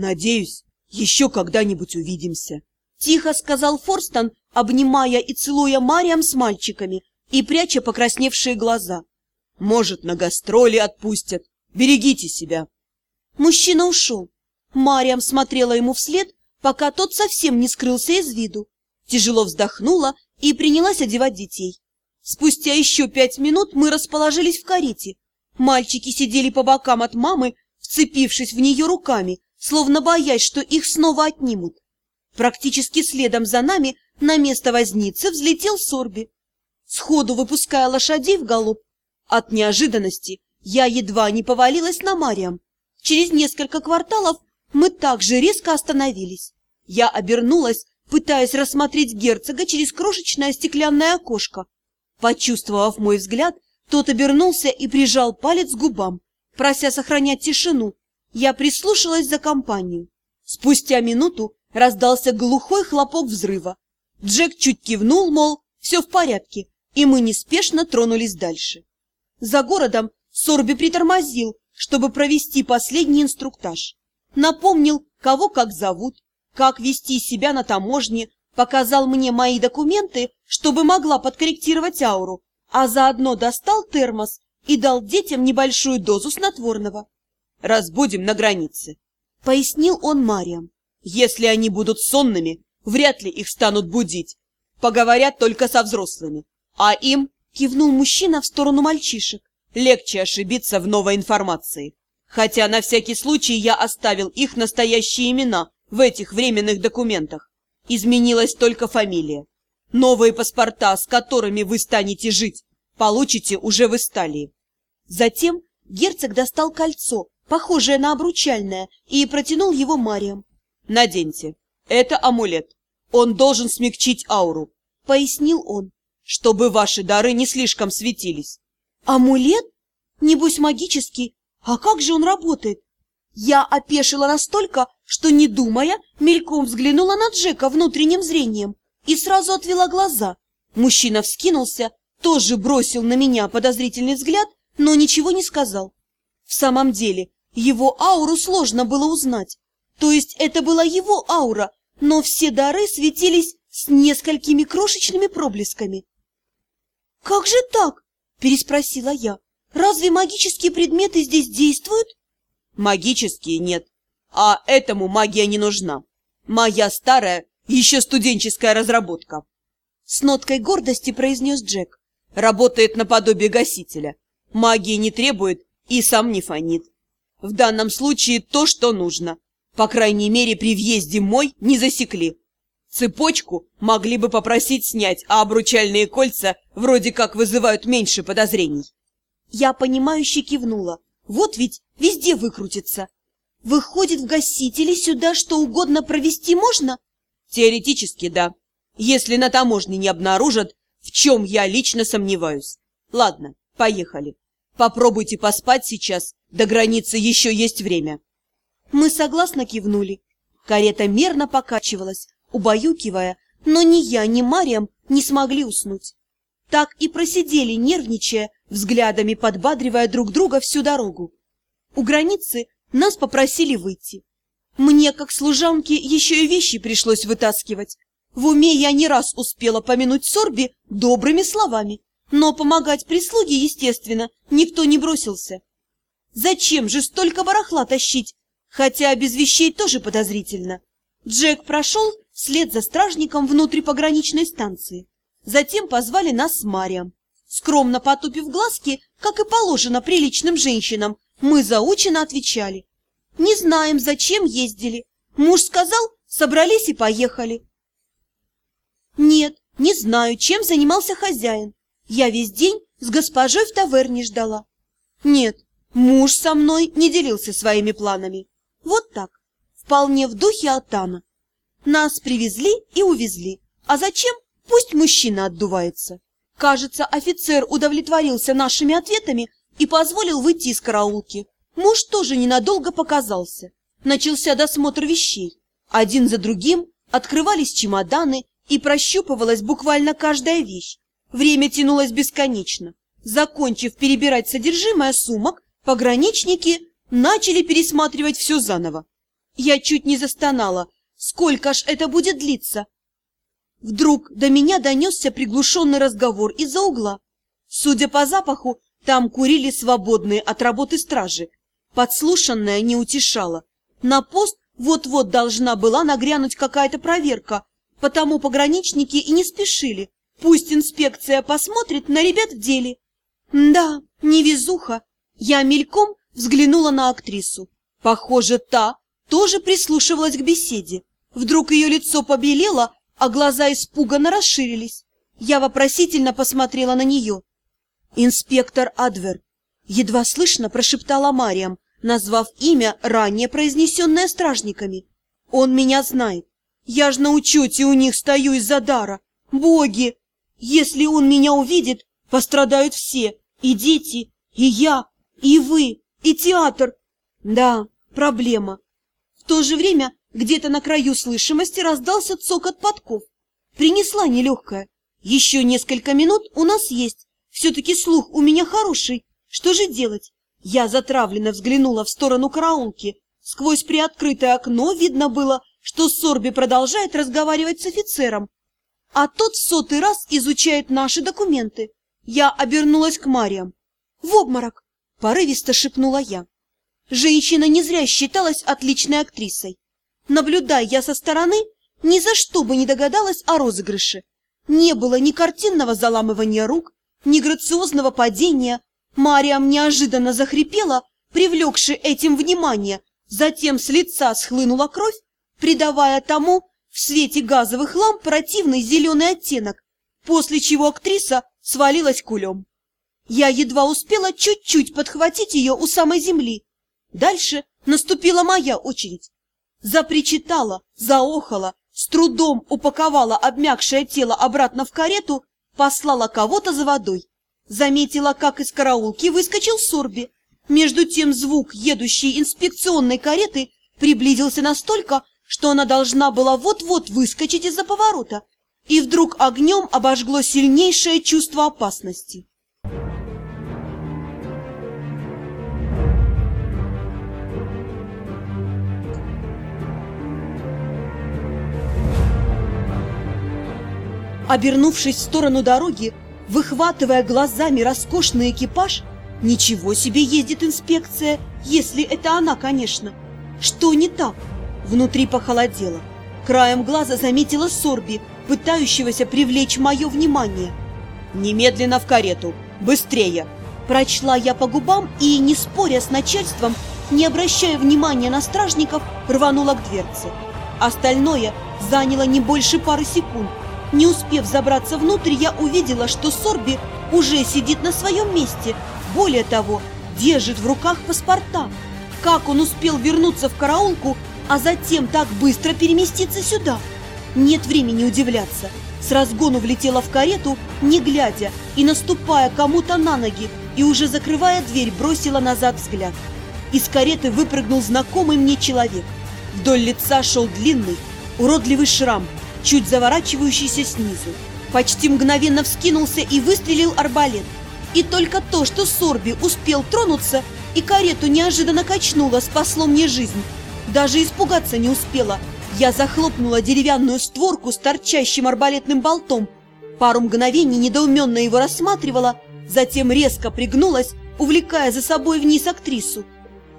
Надеюсь, еще когда-нибудь увидимся. Тихо сказал Форстон, обнимая и целуя Мариам с мальчиками и пряча покрасневшие глаза. Может, на гастроли отпустят. Берегите себя. Мужчина ушел. Мариам смотрела ему вслед, пока тот совсем не скрылся из виду. Тяжело вздохнула и принялась одевать детей. Спустя еще пять минут мы расположились в карете. Мальчики сидели по бокам от мамы, вцепившись в нее руками, словно боясь, что их снова отнимут. Практически следом за нами на место возницы взлетел Сорби. Сходу выпуская лошадей в галоп, от неожиданности я едва не повалилась на Мариам. Через несколько кварталов мы также резко остановились. Я обернулась, пытаясь рассмотреть герцога через крошечное стеклянное окошко. Почувствовав мой взгляд, тот обернулся и прижал палец к губам, прося сохранять тишину. Я прислушалась за компанию. Спустя минуту раздался глухой хлопок взрыва. Джек чуть кивнул, мол, все в порядке, и мы неспешно тронулись дальше. За городом Сорби притормозил, чтобы провести последний инструктаж. Напомнил, кого как зовут, как вести себя на таможне, показал мне мои документы, чтобы могла подкорректировать ауру, а заодно достал термос и дал детям небольшую дозу снотворного. «Разбудим на границе», — пояснил он Мариам. «Если они будут сонными, вряд ли их станут будить. Поговорят только со взрослыми, а им Кивнул мужчина в сторону мальчишек. Легче ошибиться в новой информации. Хотя на всякий случай я оставил их настоящие имена в этих временных документах. Изменилась только фамилия. Новые паспорта, с которыми вы станете жить, получите уже в Исталии. Затем герцог достал кольцо, похожее на обручальное, и протянул его Мариям. «Наденьте. Это амулет. Он должен смягчить ауру», — пояснил он чтобы ваши дары не слишком светились. Амулет? Небось магический. А как же он работает? Я опешила настолько, что, не думая, мельком взглянула на Джека внутренним зрением и сразу отвела глаза. Мужчина вскинулся, тоже бросил на меня подозрительный взгляд, но ничего не сказал. В самом деле, его ауру сложно было узнать. То есть это была его аура, но все дары светились с несколькими крошечными проблесками. «Как же так?» – переспросила я. «Разве магические предметы здесь действуют?» «Магические нет, а этому магия не нужна. Моя старая, еще студенческая разработка». С ноткой гордости произнес Джек. «Работает наподобие гасителя. Магии не требует и сам не фонит. В данном случае то, что нужно. По крайней мере, при въезде мой не засекли. Цепочку могли бы попросить снять, а обручальные кольца вроде как вызывают меньше подозрений. Я понимающе кивнула. Вот ведь везде выкрутится. Выходит, в гасители сюда что угодно провести можно? Теоретически, да. Если на таможне не обнаружат, в чем я лично сомневаюсь. Ладно, поехали. Попробуйте поспать сейчас, до границы еще есть время. Мы согласно кивнули. Карета мерно покачивалась, убаюкивая, но ни я, ни Мариам не смогли уснуть. Так и просидели, нервничая, взглядами подбадривая друг друга всю дорогу. У границы нас попросили выйти. Мне, как служанке, еще и вещи пришлось вытаскивать. В уме я не раз успела помянуть Сорби добрыми словами, но помогать прислуге, естественно, никто не бросился. Зачем же столько барахла тащить? Хотя без вещей тоже подозрительно. Джек прошел вслед за стражником внутри пограничной станции. Затем позвали нас с Марием. Скромно потупив глазки, как и положено приличным женщинам, мы заучено отвечали. Не знаем, зачем ездили. Муж сказал, собрались и поехали. Нет, не знаю, чем занимался хозяин. Я весь день с госпожой в таверне ждала. Нет, муж со мной не делился своими планами. Вот так вполне в духе Атана. Нас привезли и увезли. А зачем? Пусть мужчина отдувается. Кажется, офицер удовлетворился нашими ответами и позволил выйти из караулки. Муж тоже ненадолго показался. Начался досмотр вещей. Один за другим открывались чемоданы и прощупывалась буквально каждая вещь. Время тянулось бесконечно. Закончив перебирать содержимое сумок, пограничники начали пересматривать все заново. Я чуть не застонала. Сколько ж это будет длиться? Вдруг до меня донесся приглушенный разговор из-за угла. Судя по запаху, там курили свободные от работы стражи. Подслушанная не утешала. На пост вот-вот должна была нагрянуть какая-то проверка, потому пограничники и не спешили. Пусть инспекция посмотрит на ребят в деле. Да, невезуха. Я мельком взглянула на актрису. Похоже, та тоже прислушивалась к беседе. Вдруг ее лицо побелело, а глаза испуганно расширились. Я вопросительно посмотрела на нее. «Инспектор Адвер», — едва слышно прошептала Мариам, назвав имя, ранее произнесенное стражниками. «Он меня знает. Я ж на учете у них стою из-за дара. Боги! Если он меня увидит, пострадают все, и дети, и я, и вы, и театр. Да, проблема. В то же время где-то на краю слышимости раздался цокот подков. Принесла нелегкая. Еще несколько минут у нас есть. Все-таки слух у меня хороший. Что же делать? Я затравленно взглянула в сторону караулки. Сквозь приоткрытое окно видно было, что Сорби продолжает разговаривать с офицером. А тот в сотый раз изучает наши документы. Я обернулась к Мариям. «В обморок!» — порывисто шепнула я. Женщина не зря считалась отличной актрисой. Наблюдая я со стороны, ни за что бы не догадалась о розыгрыше. Не было ни картинного заламывания рук, ни грациозного падения. Мариам неожиданно захрипела, привлекши этим внимание. Затем с лица схлынула кровь, придавая тому в свете газовых ламп противный зеленый оттенок, после чего актриса свалилась кулем. Я едва успела чуть-чуть подхватить ее у самой земли. Дальше наступила моя очередь. Запричитала, заохала, с трудом упаковала обмякшее тело обратно в карету, послала кого-то за водой. Заметила, как из караулки выскочил Сорби. Между тем звук едущей инспекционной кареты приблизился настолько, что она должна была вот-вот выскочить из-за поворота. И вдруг огнем обожгло сильнейшее чувство опасности. Обернувшись в сторону дороги, выхватывая глазами роскошный экипаж, ничего себе ездит инспекция, если это она, конечно. Что не так? Внутри похолодело. Краем глаза заметила Сорби, пытающегося привлечь мое внимание. «Немедленно в карету! Быстрее!» Прочла я по губам и, не споря с начальством, не обращая внимания на стражников, рванула к дверце. Остальное заняло не больше пары секунд. Не успев забраться внутрь, я увидела, что Сорби уже сидит на своем месте. Более того, держит в руках паспорта. Как он успел вернуться в караулку, а затем так быстро переместиться сюда? Нет времени удивляться. С разгону влетела в карету, не глядя и наступая кому-то на ноги, и уже закрывая дверь, бросила назад взгляд. Из кареты выпрыгнул знакомый мне человек. Вдоль лица шел длинный, уродливый шрам – чуть заворачивающийся снизу. Почти мгновенно вскинулся и выстрелил арбалет. И только то, что Сорби успел тронуться, и карету неожиданно качнуло, спасло мне жизнь. Даже испугаться не успела. Я захлопнула деревянную створку с торчащим арбалетным болтом. Пару мгновений недоуменно его рассматривала, затем резко пригнулась, увлекая за собой вниз актрису.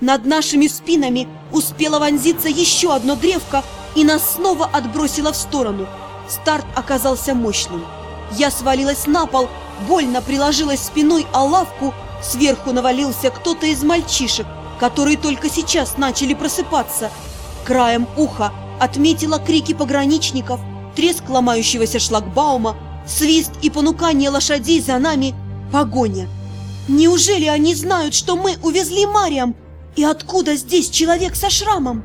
Над нашими спинами успела вонзиться еще одно древко, и нас снова отбросило в сторону. Старт оказался мощным. Я свалилась на пол, больно приложилась спиной о лавку, сверху навалился кто-то из мальчишек, которые только сейчас начали просыпаться. Краем уха отметила крики пограничников, треск ломающегося шлагбаума, свист и понукание лошадей за нами, погоня. Неужели они знают, что мы увезли Мариам? И откуда здесь человек со шрамом?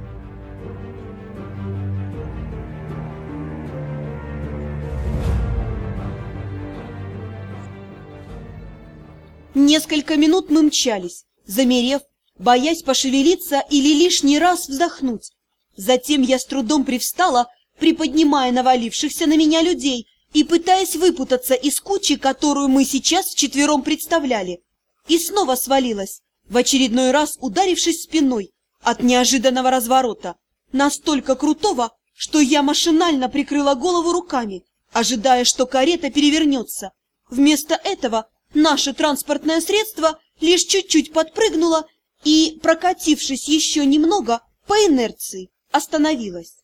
Несколько минут мы мчались, замерев, боясь пошевелиться или лишний раз вздохнуть. Затем я с трудом привстала, приподнимая навалившихся на меня людей и пытаясь выпутаться из кучи, которую мы сейчас вчетвером представляли. И снова свалилась, в очередной раз ударившись спиной от неожиданного разворота. настолько крутого, что я машинально прикрыла голову руками, ожидая, что карета перевернется. Вместо этого наше транспортное средство лишь чуть-чуть подпрыгнуло и, прокатившись еще немного, по инерции остановилось.